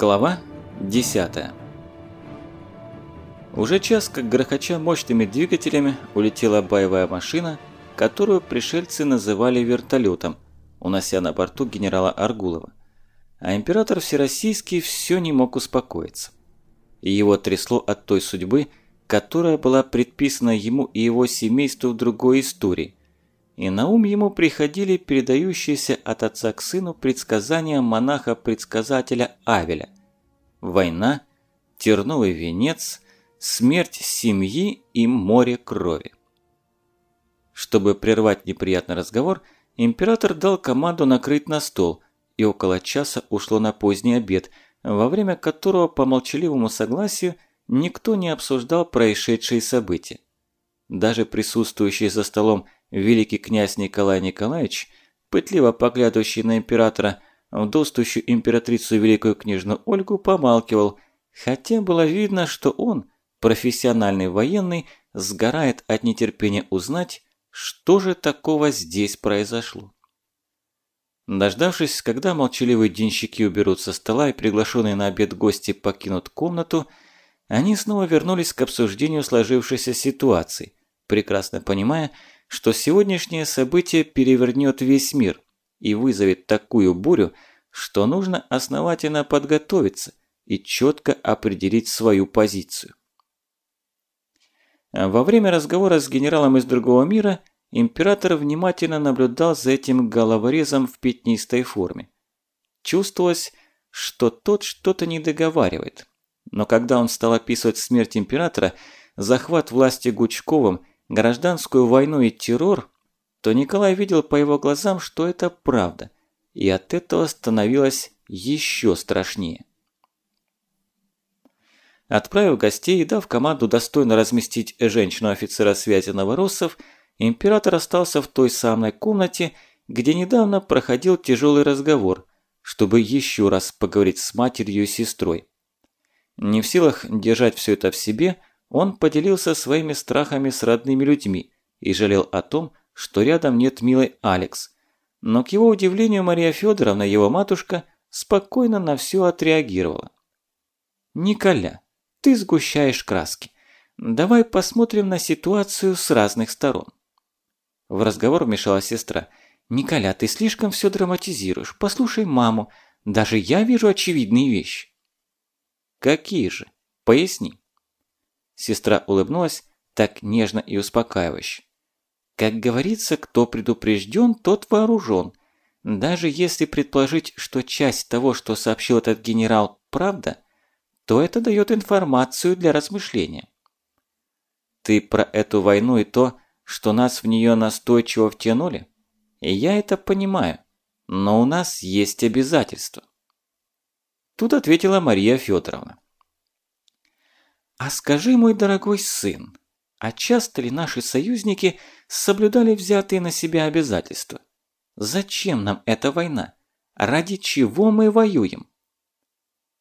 Глава 10 Уже час, как грохоча мощными двигателями, улетела боевая машина, которую пришельцы называли вертолетом, унося на борту генерала Аргулова. А император Всероссийский все не мог успокоиться. И его трясло от той судьбы, которая была предписана ему и его семейству в другой истории, и на ум ему приходили передающиеся от отца к сыну предсказания монаха-предсказателя Авеля. Война, терновый венец, смерть семьи и море крови. Чтобы прервать неприятный разговор, император дал команду накрыть на стол, и около часа ушло на поздний обед, во время которого по молчаливому согласию никто не обсуждал происшедшие события. Даже присутствующие за столом великий князь Николай Николаевич, пытливо поглядывающий на императора, вдостущую императрицу великую княжну Ольгу, помалкивал, хотя было видно, что он, профессиональный военный, сгорает от нетерпения узнать, что же такого здесь произошло. Дождавшись, когда молчаливые денщики уберут со стола и приглашенные на обед гости покинут комнату, они снова вернулись к обсуждению сложившейся ситуации, прекрасно понимая, что сегодняшнее событие перевернет весь мир и вызовет такую бурю, что нужно основательно подготовиться и четко определить свою позицию. Во время разговора с генералом из другого мира император внимательно наблюдал за этим головорезом в пятнистой форме. Чувствовалось, что тот что-то не договаривает. Но когда он стал описывать смерть императора, захват власти Гучковым гражданскую войну и террор, то Николай видел по его глазам, что это правда, и от этого становилось еще страшнее. Отправив гостей и дав команду достойно разместить женщину-офицера связи новороссов, император остался в той самой комнате, где недавно проходил тяжелый разговор, чтобы еще раз поговорить с матерью и сестрой. Не в силах держать все это в себе – он поделился своими страхами с родными людьми и жалел о том, что рядом нет милой Алекс. Но к его удивлению Мария Федоровна, его матушка, спокойно на все отреагировала. «Николя, ты сгущаешь краски. Давай посмотрим на ситуацию с разных сторон». В разговор вмешалась сестра. «Николя, ты слишком все драматизируешь. Послушай маму. Даже я вижу очевидные вещи». «Какие же? Поясни». Сестра улыбнулась так нежно и успокаивающе. Как говорится, кто предупрежден, тот вооружен. Даже если предположить, что часть того, что сообщил этот генерал, правда, то это дает информацию для размышления. Ты про эту войну и то, что нас в нее настойчиво втянули? И я это понимаю, но у нас есть обязательства. Тут ответила Мария Федоровна. «А скажи, мой дорогой сын, а часто ли наши союзники соблюдали взятые на себя обязательства? Зачем нам эта война? Ради чего мы воюем?»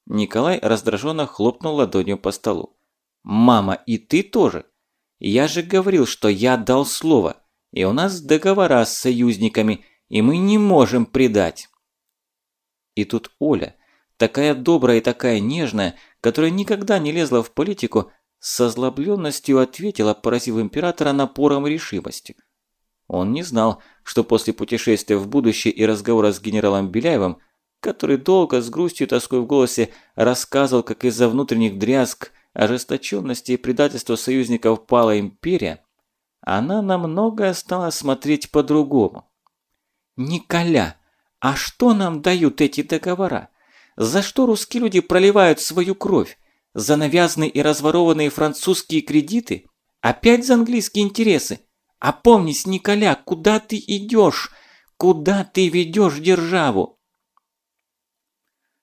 Николай раздраженно хлопнул ладонью по столу. «Мама, и ты тоже? Я же говорил, что я дал слово, и у нас договора с союзниками, и мы не можем предать». И тут Оля, такая добрая и такая нежная, которая никогда не лезла в политику, с озлобленностью ответила, поразив императора напором и решимостью. Он не знал, что после путешествия в будущее и разговора с генералом Беляевым, который долго с грустью и тоской в голосе рассказывал, как из-за внутренних дрязг, ожесточенности и предательства союзников пала империя, она на многое стала смотреть по-другому. «Николя, а что нам дают эти договора? За что русские люди проливают свою кровь? За навязанные и разворованные французские кредиты? Опять за английские интересы? Опомнись, Николя, куда ты идешь? Куда ты ведешь державу?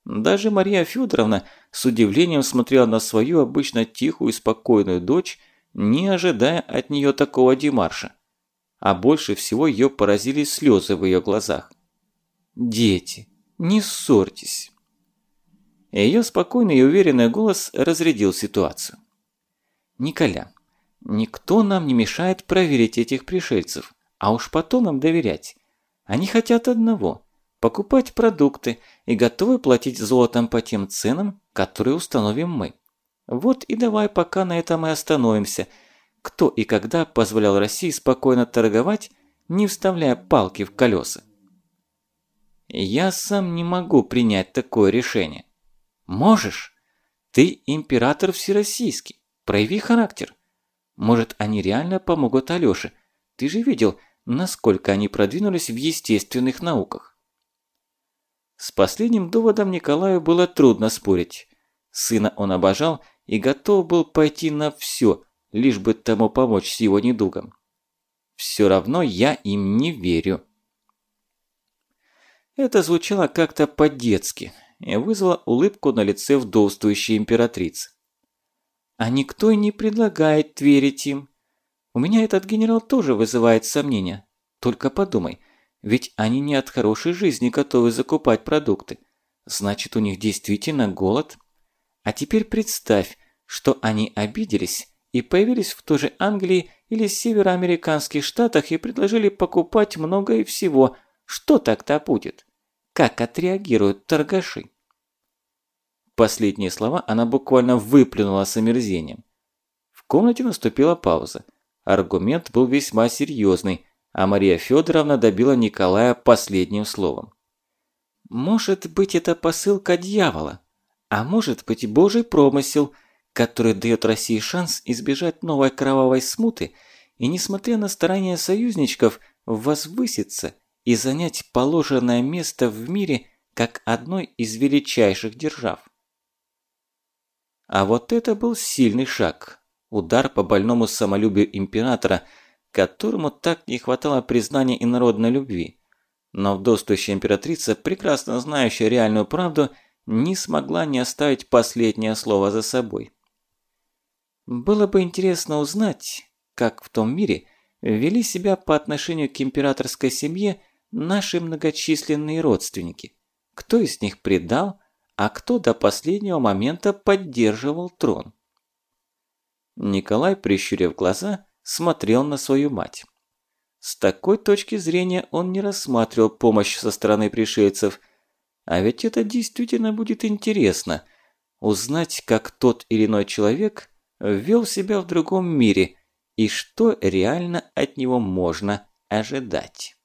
Даже Мария Федоровна с удивлением смотрела на свою обычно тихую и спокойную дочь, не ожидая от нее такого демарша. А больше всего ее поразили слезы в ее глазах. «Дети, не ссорьтесь». Ее спокойный и уверенный голос разрядил ситуацию. «Николя, никто нам не мешает проверить этих пришельцев, а уж потом им доверять. Они хотят одного – покупать продукты и готовы платить золотом по тем ценам, которые установим мы. Вот и давай пока на этом и остановимся. Кто и когда позволял России спокойно торговать, не вставляя палки в колеса? Я сам не могу принять такое решение. Можешь? Ты император всероссийский. Прояви характер. Может, они реально помогут Алёше. Ты же видел, насколько они продвинулись в естественных науках. С последним доводом Николаю было трудно спорить. Сына он обожал и готов был пойти на все, лишь бы тому помочь с его недугом. Все равно я им не верю. Это звучало как-то по-детски и вызвало улыбку на лице вдовствующей императрицы. А никто и не предлагает верить им. У меня этот генерал тоже вызывает сомнения. Только подумай, ведь они не от хорошей жизни готовы закупать продукты. Значит, у них действительно голод. А теперь представь, что они обиделись и появились в той же Англии или североамериканских штатах и предложили покупать много и всего. Что тогда будет? Как отреагируют торгаши? Последние слова она буквально выплюнула с омерзением. В комнате наступила пауза. Аргумент был весьма серьезный, а Мария Федоровна добила Николая последним словом. «Может быть, это посылка дьявола, а может быть, божий промысел, который дает России шанс избежать новой кровавой смуты и, несмотря на старания союзничков, возвыситься и занять положенное место в мире как одной из величайших держав. А вот это был сильный шаг. Удар по больному самолюбию императора, которому так не хватало признания и народной любви. Но вдовствующая императрица, прекрасно знающая реальную правду, не смогла не оставить последнее слово за собой. Было бы интересно узнать, как в том мире вели себя по отношению к императорской семье наши многочисленные родственники. Кто из них предал, а кто до последнего момента поддерживал трон. Николай, прищурив глаза, смотрел на свою мать. С такой точки зрения он не рассматривал помощь со стороны пришельцев. А ведь это действительно будет интересно – узнать, как тот или иной человек вел себя в другом мире и что реально от него можно ожидать.